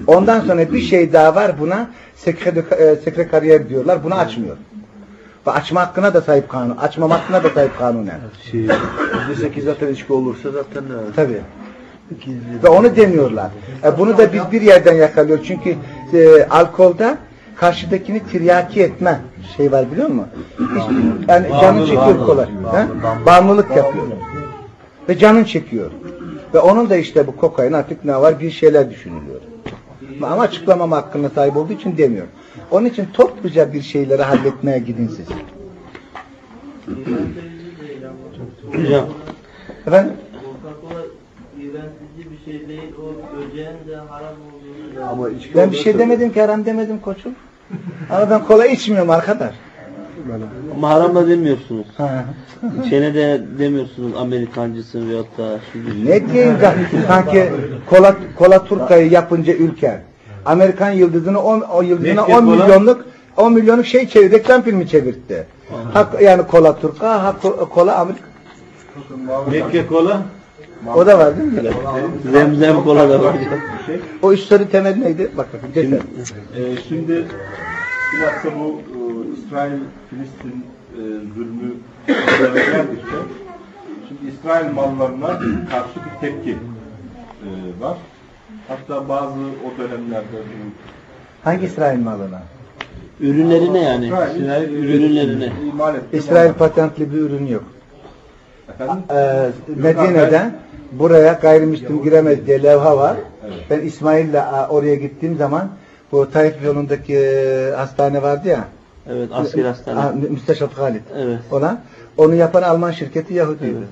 Ondan sonra bir şey daha var buna, sekre, e, sekre kariyer diyorlar, bunu açmıyor. Ve açma hakkına da sahip kanun, açmama hakkına da sahip kanunen. Şey, %8 zaten içki olursa zaten e, Tabii. Ve onu demiyorlar. E, bunu da biz bir yerden yakalıyoruz. Çünkü e, alkolda karşıdakini tiryaki etme şey var biliyor musun? Yani canın çekiyor kolay. He? Bağımlılık yapıyor. Ve canın çekiyor. Ve onun da işte bu kokain artık ne var bir şeyler düşünülüyor. Ama açıklamama hakkına sahip olduğu için demiyorum. Onun için topluca bir şeyleri halletmeye gidin siz. Hocam Efendim? Bir şey değil. O böceğin de haram olduğunu da ama Ben bir şey demedim ki haram demedim koçum. Ama ben kola içmiyorum arkadaş. Ama haram da demiyorsunuz. Ha. İçene de demiyorsunuz Amerikancısın veyahut da şimdi. Ne diyeyim? Sanki kola, kola Turka'yı yapınca ülke. Amerikan yıldızını 10 o yıldızına Mekke 10 kola. milyonluk 10 milyonluk şey çevir, reklam filmi çevirtti. Ha, yani kola Turka, ha ko- kola Amerika. Mekke kola. O da var değil mi? Zemzem kola da var. O üç soru temel neydi? Bak bakın. Şimdi, Ee, şimdi bilhassa bu e, İsrail-Filistin e, zulmü geldikçe şimdi İsrail mallarına karşı bir tepki e, var. Hatta bazı o dönemlerde bu hangi İsrail malına? Ürünlerine yani. İsrail Ürünlerine. imal ettiği İsrail patentli bir ürün yok. Efendim? Ee, Medine'de buraya gayrimüslim giremez diye levha var. Ben İsmail'le oraya gittiğim zaman bu Tayyip yolundaki e, hastane vardı ya. Evet asker Ha, hastane. Mü- Müsteşat Halit. Evet. Ona. Onu yapan Alman şirketi Yahudiydi.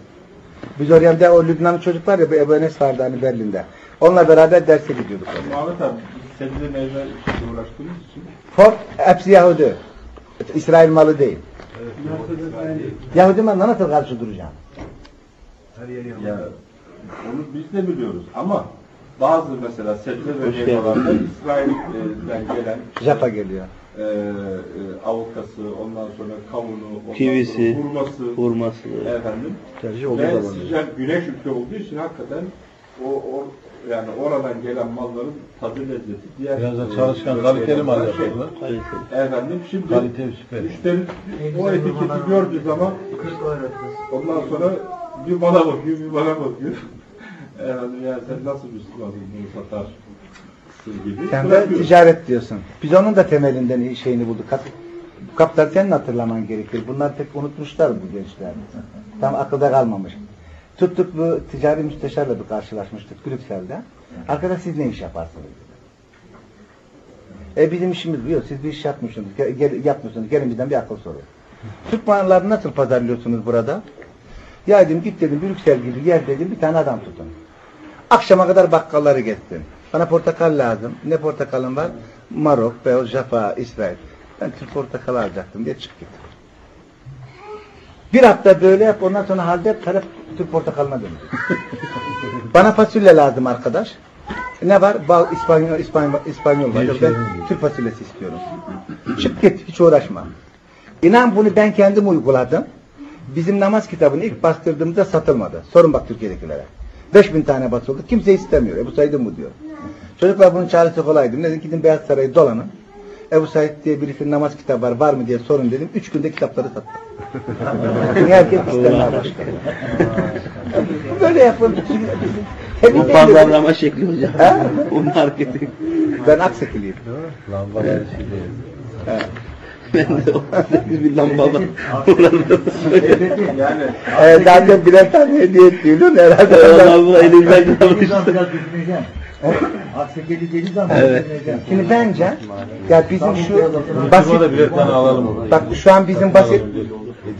Biz oraya da o Lübnanlı çocuk var ya bu Ebu Enes vardı hani Berlin'de. Onunla beraber derse gidiyorduk. oraya. Muhammed abi biz sebze meyve işiyle uğraştığımız için Ford hepsi Yahudi. İsrail malı değil. Yahudi malına nasıl karşı duracağım? ya onu biz de biliyoruz ama bazı mesela sebze ve meyvelerde İsrail'den gelen Japa geliyor. E, e, avokası, ondan sonra kavunu, ondan Kivisi, sonra hurması, Hurması. efendim. Tercih olduğu Ve zaman. sıcak güneş ülke olduğu için hakikaten o, o yani oradan gelen malların tadı lezzeti diğer Biraz da çalışkan, kaliteli mal şey. Efendim şimdi Kalite süper. müşteri o etiketi gördüğü zaman ondan sonra bir bana bakıyor, bir bana bakıyor. Efendim ya sen nasıl Müslümansın bunu satarsın gibi. Sen de ticaret diyorsun. Biz onun da temelinden şeyini bulduk. Kap, kaptan senin hatırlaman gerekir. Bunlar pek unutmuşlar bu gençler. Tam akılda kalmamış. Tuttuk bu ticari müsteşarla bir karşılaşmıştık Brüksel'de. Arkadaş siz ne iş yaparsınız. E bizim işimiz bu. Yok, siz bir iş yapmıyorsunuz. Gel, yapmıyorsunuz. Gelin bizden bir akıl sorun. Türk mallarını nasıl pazarlıyorsunuz burada? Ya dedim git dedim Brüksel gibi yer dedim bir tane adam tutun. Akşama kadar bakkalları gezdim. Bana portakal lazım. Ne portakalın var? Marok, Beyaz, Jaffa, İsrail. Ben Türk portakalı alacaktım diye çık git. Bir hafta böyle yap ondan sonra halde taraf Türk portakalına döndü. Bana fasulye lazım arkadaş. Ne var? Bal, İspanyol, İspanyol, İspanyol var. Ben Türk fasulyesi istiyorum. Çık git, hiç uğraşma. İnan bunu ben kendim uyguladım. Bizim namaz kitabını ilk bastırdığımızda satılmadı. Sorun bak Türkiye'dekilere. 5000 tane basıldı. Kimse istemiyor. Ebu Said'in bu diyor. Çocuklar bunun çaresi kolaydı. Ne dedim gidin Beyaz Sarayı dolanın. Ebu Said diye birisinin namaz kitabı var, var mı diye sorun dedim. Üç günde kitapları sattım. Çünkü herkes istemeye başladı. Böyle yapın. Bu pazarlama şekli hocam. Bu marketing. Ben Aksekiliyim. Lambalar şey değil. Ben de 18 bin lamba var. Yani zaten birer tane hediye ettiğim herhalde. Allah bu elinden kalmış. Evet. Şimdi bence ya bizim şu Basit. bak şu an bizim basit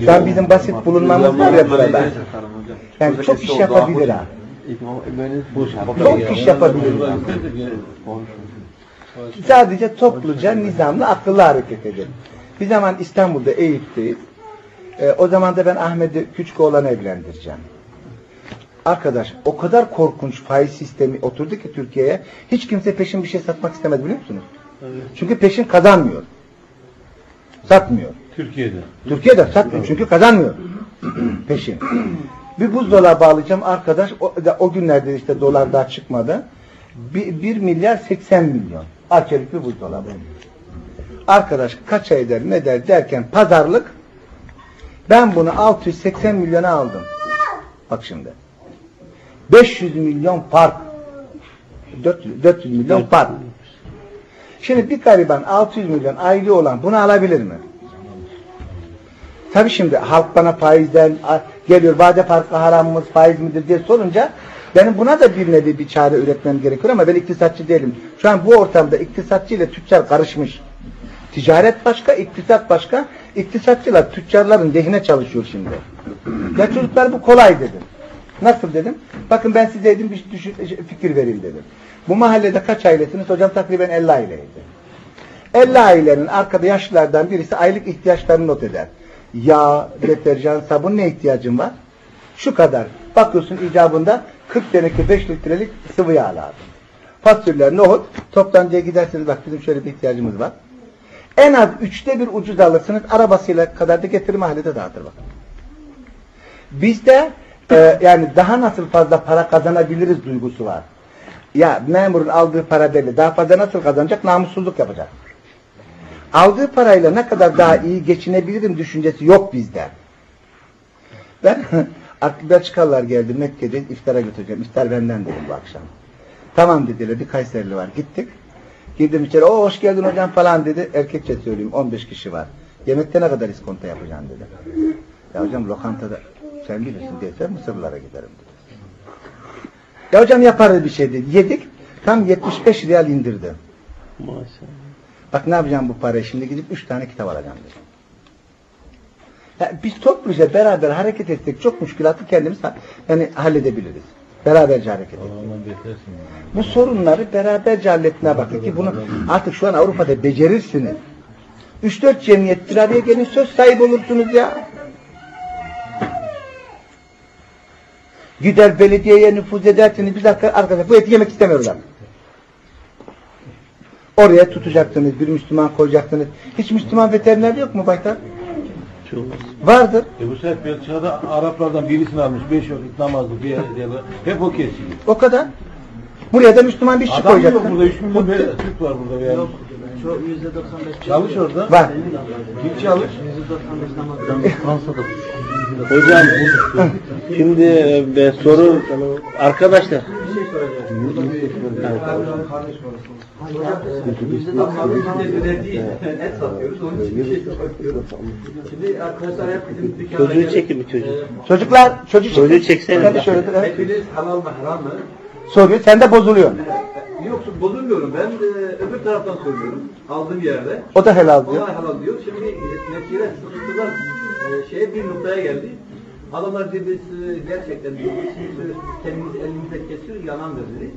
şu an bizim basit bulunmamız var ya burada. Yani çok iş yapabilir ha. Çok iş yapabilir. Sadece topluca, nizamlı, akıllı hareket edin. Bir zaman İstanbul'da Eyüp'teyiz. Ee, o zaman da ben Ahmet'i küçük oğlanı evlendireceğim. Arkadaş o kadar korkunç faiz sistemi oturdu ki Türkiye'ye hiç kimse peşin bir şey satmak istemedi biliyor musunuz? Çünkü peşin kazanmıyor. Satmıyor. Türkiye'de. Türkiye'de satmıyor çünkü kazanmıyor. Peşin. Bir buzdolabı bağlayacağım arkadaş o, o günlerde işte dolar daha çıkmadı. 1 milyar 80 milyon. Arçelik bir buzdolabı. Arkadaş kaç ay eder ne der derken pazarlık ben bunu 680 milyona aldım. Bak şimdi. 500 milyon fark. 400, 400 milyon fark. Şimdi bir gariban 600 milyon aylığı olan bunu alabilir mi? Tabi şimdi halk bana faizden geliyor vade farkı haram mı faiz midir diye sorunca benim buna da bir nevi bir çare üretmem gerekiyor ama ben iktisatçı değilim. Şu an bu ortamda iktisatçı ile tüccar karışmış. Ticaret başka, iktisat başka. İktisatçılar tüccarların lehine çalışıyor şimdi. Ya çocuklar bu kolay dedim. Nasıl dedim? Bakın ben size dedim bir düşün, fikir vereyim dedim. Bu mahallede kaç ailesiniz? Hocam takriben 50 aileydi. 50 ailenin arkada yaşlılardan birisi aylık ihtiyaçlarını not eder. Yağ, deterjan, sabun ne ihtiyacın var? Şu kadar. Bakıyorsun icabında 40 teneke 5 litrelik sıvı yağ lazım. Fasulye, nohut, toptancıya giderseniz bak bizim şöyle bir ihtiyacımız var. En az üçte bir ucuz alırsınız. Arabasıyla kadar da getirir mahallede dağıtır bak. Bizde e, yani daha nasıl fazla para kazanabiliriz duygusu var. Ya memurun aldığı para belli. Daha fazla nasıl kazanacak? Namussuzluk yapacak. Aldığı parayla ne kadar daha iyi geçinebilirim düşüncesi yok bizde. Ben artık Belçikalılar geldi Mekke'de iftara götüreceğim. İftar benden dedim bu akşam. Tamam dediler. Bir Kayserili var. Gittik. Girdim içeri. O hoş geldin hocam falan dedi. Erkekçe söyleyeyim. 15 kişi var. Yemekte ne kadar iskonto yapacaksın dedi. Ya hocam lokantada sen bilirsin diye Mısırlılara giderim dedi. Ya hocam yaparız bir şey dedi. Yedik. Tam 75 riyal indirdi. Maşallah. Bak ne yapacağım bu parayı şimdi gidip 3 tane kitap alacağım dedi. Ya biz topluca beraber hareket etsek çok müşkülatı kendimiz yani halledebiliriz. Beraberce hareket etsek. Bu sorunları beraberce halletmeye bakın ki bunu artık şu an Avrupa'da becerirsiniz. 3-4 cemiyet bir araya gelin söz sahibi olursunuz ya. Gider belediyeye nüfuz edersiniz. Bir dakika arkadaşlar bu eti yemek istemiyorlar. Oraya tutacaksınız. Bir Müslüman koyacaksınız. Hiç Müslüman veteriner yok mu Baytar? Vardır. E bu sefer Belçika'da Araplardan birisini almış. Beş vakit namazlı bir yer. Hep o kesiliyor. O kadar. Buraya da Müslüman bir işçi Adam yok koyacaksın. burada. 3 milyon be- Türk var burada. Yani. Çok %95 Çalış orada. Var. Kim çalış? %95 namaz. Fransa'da Hocam şimdi e, ben soru arkadaşlar et satıyoruz. Onun için bir şey. Şimdi arkadaşlar hep bizim dükkana çocuğu çekin mi çocuğu? Çocuklar, çocuk Çocuğu çeksene. Sen de şöyle dur, evet. Hepiniz halal mı haram mı? Soruyor. Sen de bozuluyor. Yoksa bozulmuyorum. Ben e, öbür taraftan söylüyorum. Aldığım yerde. O da helal diyor. Onlar halal diyor. Şimdi netice sıkıntılar e, şeye bir noktaya geldi. Adamlar dedi "Siz gerçekten dedi, siz e, kendiniz elinizle kesiyor yalan dedi.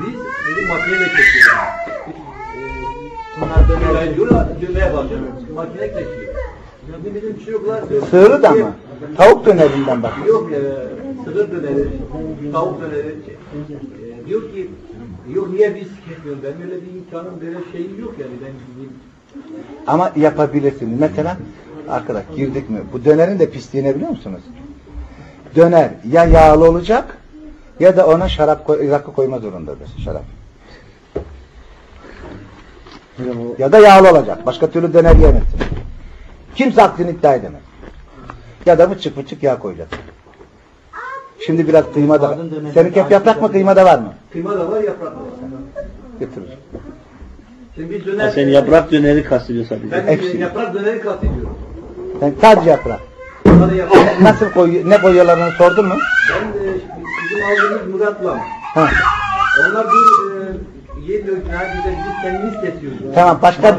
Biz dedi makineyle kesiyoruz. Biz, e, Bunlar döner diyorlar, düğmeye basıyor. Makine kesiyor. Şimdi bizim çocuklar... Sığırı da mı? Tavuk dönerinden bak. Yok, e, sığır döneri, tavuk döneri. E, diyor ki, yok niye biz kesmiyoruz? Ben öyle bir imkanım, böyle şeyim yok yani. Ben. Ama yapabilirsiniz. Mesela arkadaş girdik mi? Bu dönerin de pisliğini biliyor musunuz? Döner ya yağlı olacak ya da ona şarap koy, rakı koyma zorundadır. Şarap. Ya da yağlı olacak. Başka türlü döner yiyemezsin. Kimse aksini iddia edemez. Ya da fıçık fıçık yağ koyacaksın. Şimdi biraz kıyma da... Senin kep yaprak mı kıyma da var mı? Kıyma da var, yaprak da var. Götürür. Şimdi biz Ha, döner... sen yaprak döneri kastediyor sadece. Ben Hepsi. yaprak döneri kastediyorum. Sen sadece yaprak. Nasıl koy, ne koyuyorlarını sordun mu? Ben e, bizim aldığımız Murat'la. Ha. Onlar bir e, yedi neredeyse biz kendimiz kesiyoruz. Tamam başka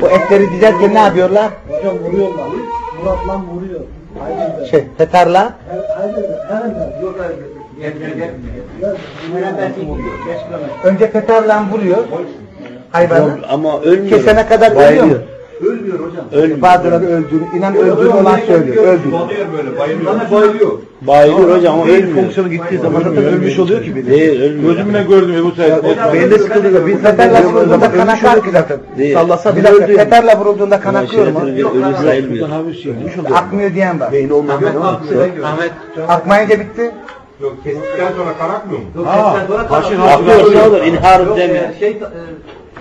bu etleri dizerken ne yapıyorlar? Hocam vuruyorlar. Murat'la vuruyor. Haydi. Şey kilometre. önce petarla vuruyor hayvanı. Ama ölmüyor. Kesene kadar ölüyor. Ölmüyor hocam. Ölmüyor. Bazıları öldüğünü, inan öldüğünü olan söylüyor. Öldüğünü. Banıyor böyle bayılıyor. Bana bayılıyor. Bayılıyor hocam Beyin ölmüyor. fonksiyonu gittiği zaman zaten ölmüş oluyor ki biri. Değil ölmüyor. Gözümle gördüm Ebu Said. Beyinde sıkıntı da bir Petarla vurulduğunda kan akar ki zaten. Değil. Sallasa Bir dakika petarla vurulduğunda kan akıyor mu? ölü sayılmıyor. Şey. Akmıyor diyen var. Beyni olmayan Yok ama. Ahmet. Akmayınca bitti. Yok kestikten sonra kan akmıyor mu? Yok Ha, kesten sonra kalkıyor. haşır Akıyor ne haşır. olur inhar Yok deme. e, şey e,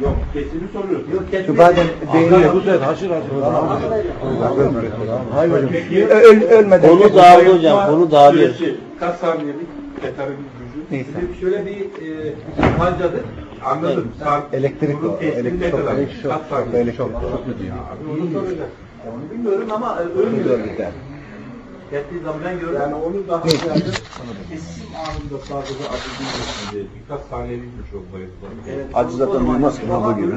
Yok kesimi soruyorsun. yok. Şu bazen beyni Ebu Said haşır haşır. Hayır hocam. Öl, ölmeden. Konu dağılıyor hocam konu dağılıyor. Kaç saniyelik tetarın gücü? Neyse. Şöyle bir e. Anladım. Elektrik o, elektrik kadar? elektrik saniye? elektrik çok. Onu soracak. Onu bilmiyorum ama e, ölmüyor. gider. Geçtiği zaman ben gördüm. Yani onu daha ziyade kesim anında sadece acı diye birkaç saniyelik bir çok bayılıyor. Acı zaten duymaz ki olduğu gibi.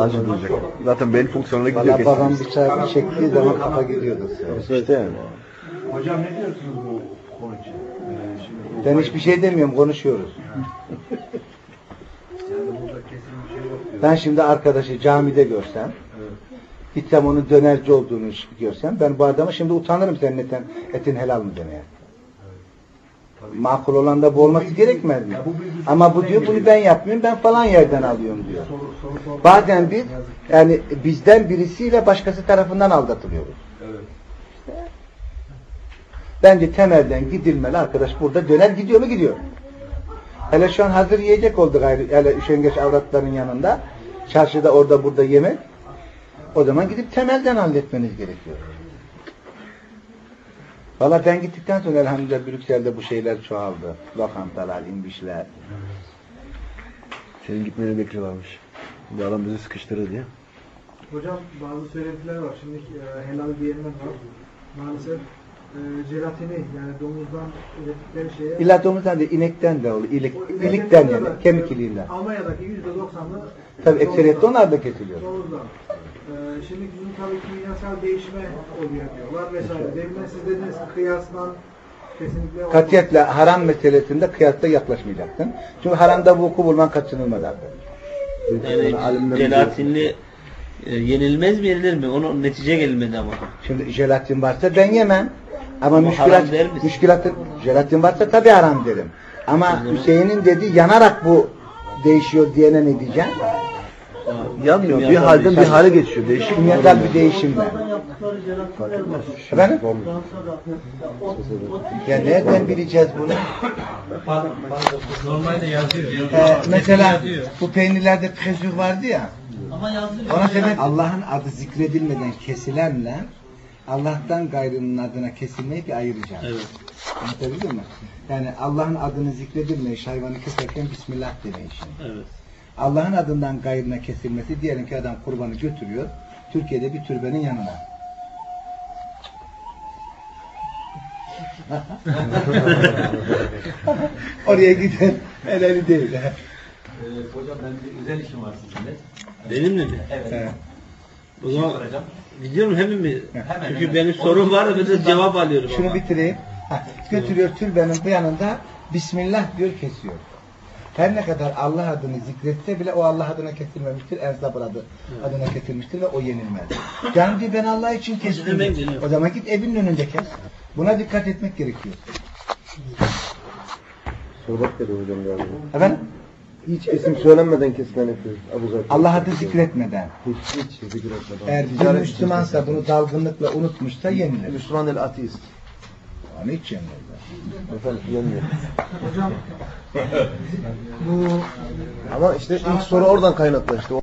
Acı duyacak. Zaten beyin fonksiyonuna gidiyor Valla kesin. babam bıçağı çektiği zaman kafa gidiyordu. İşte yani. Hocam ne diyorsunuz bu konu için? Ee, şimdi Ben hiçbir şey demiyorum, konuşuyoruz. Ben şimdi arkadaşı camide görsem, gitsem onun dönerci olduğunu görsem, ben bu adama şimdi utanırım senin etin, helal mı demeye. Makul olan da bu olması gerekmez mi? Ama bu diyor bunu ben yapmıyorum, ben falan yerden alıyorum diyor. Bazen biz, yani bizden birisiyle başkası tarafından aldatılıyoruz. Bence temelden gidilmeli arkadaş burada döner gidiyor mu gidiyor. Hele şu an hazır yiyecek oldu gayrı. Hele üşengeç avratların yanında. Çarşıda orada burada yemek. O zaman gidip temelden halletmeniz gerekiyor. Valla ben gittikten sonra elhamdülillah Brüksel'de bu şeyler çoğaldı. Lokantalar, imbişler. Senin gitmeni bekliyorlarmış. Bu adam bizi sıkıştırır diye. Hocam bazı söylentiler var. Şimdi e, helal diyenler var. Maalesef e, jelatini yani domuzdan ürettikleri şeye İlla domuzdan değil, inekten de olur. İlik, ilikten yani, kemik iliğinden. Almanya'daki %90'ı Tabii ekseriyette onlar da kesiliyor. Domuzdan. Ee, şimdi bizim tabii kimyasal değişme oluyor diyorlar vesaire. Demin siz dediniz kıyaslan kesinlikle olmaz. Katiyetle haram meselesinde kıyasla yaklaşmayacaksın. Çünkü haramda vuku bulman kaçınılmaz abi. Yani jelatinli e, yenilmez mi yenilir mi? Onun netice gelmedi ama. Şimdi jelatin varsa ben yemem. Ama, Ama misin? müşkülatın, jelatin varsa tabii haram derim. Ama Hüseyin'in dediği yanarak bu değişiyor diyene ne diyeceğim? Yanmıyor. Bir halden bir değişim. hale geçiyor. Değişik. Kimyasal bir değişimle. Efendim? Ya nereden bileceğiz bunu? Normalde yazıyor. Ee, mesela bu peynirlerde prezür vardı ya. Ona sebep Allah'ın adı zikredilmeden kesilenle Allah'tan gayrının adına kesilmeyi bir ayıracağım. Evet. Anlatabiliyor muyum? Yani Allah'ın adını zikredilmeyi hayvanı keserken Bismillah demeyi şimdi. Evet. Allah'ın adından gayrına kesilmesi diyelim ki adam kurbanı götürüyor. Türkiye'de bir türbenin yanına. Oraya giden helali değil. Ee, hocam ben bir özel işim var sizinle. Benimle mi? Evet. O zaman soracağım. gidiyorum hemen mi? Hemen, Çünkü hemen. benim sorum var ben de cevap alıyorum. Şunu bitireyim. Ha, götürüyor türbenin bu yanında Bismillah diyor kesiyor. Her ne kadar Allah adını zikretse bile o Allah adına kesilmemiştir. Erzabır adı adına kesilmiştir ve o yenilmez. Yani diyor ben Allah için kestim. O zaman git evinin önünde kes. Buna dikkat etmek gerekiyor. Sohbet dedi hocam galiba. Efendim? Hiç isim söylenmeden kesilen yapıyoruz. Abu. Allah adı zikretmeden. Hiç, hiç zikretmeden. Eğer bir Müslümansa bunu dalgınlıkla unutmuşsa yenilir. Müslüman değil ateist. Onu hiç yenmez. Efendim yenmiyor. Hocam bu Ama işte ilk soru oradan kaynaklı işte.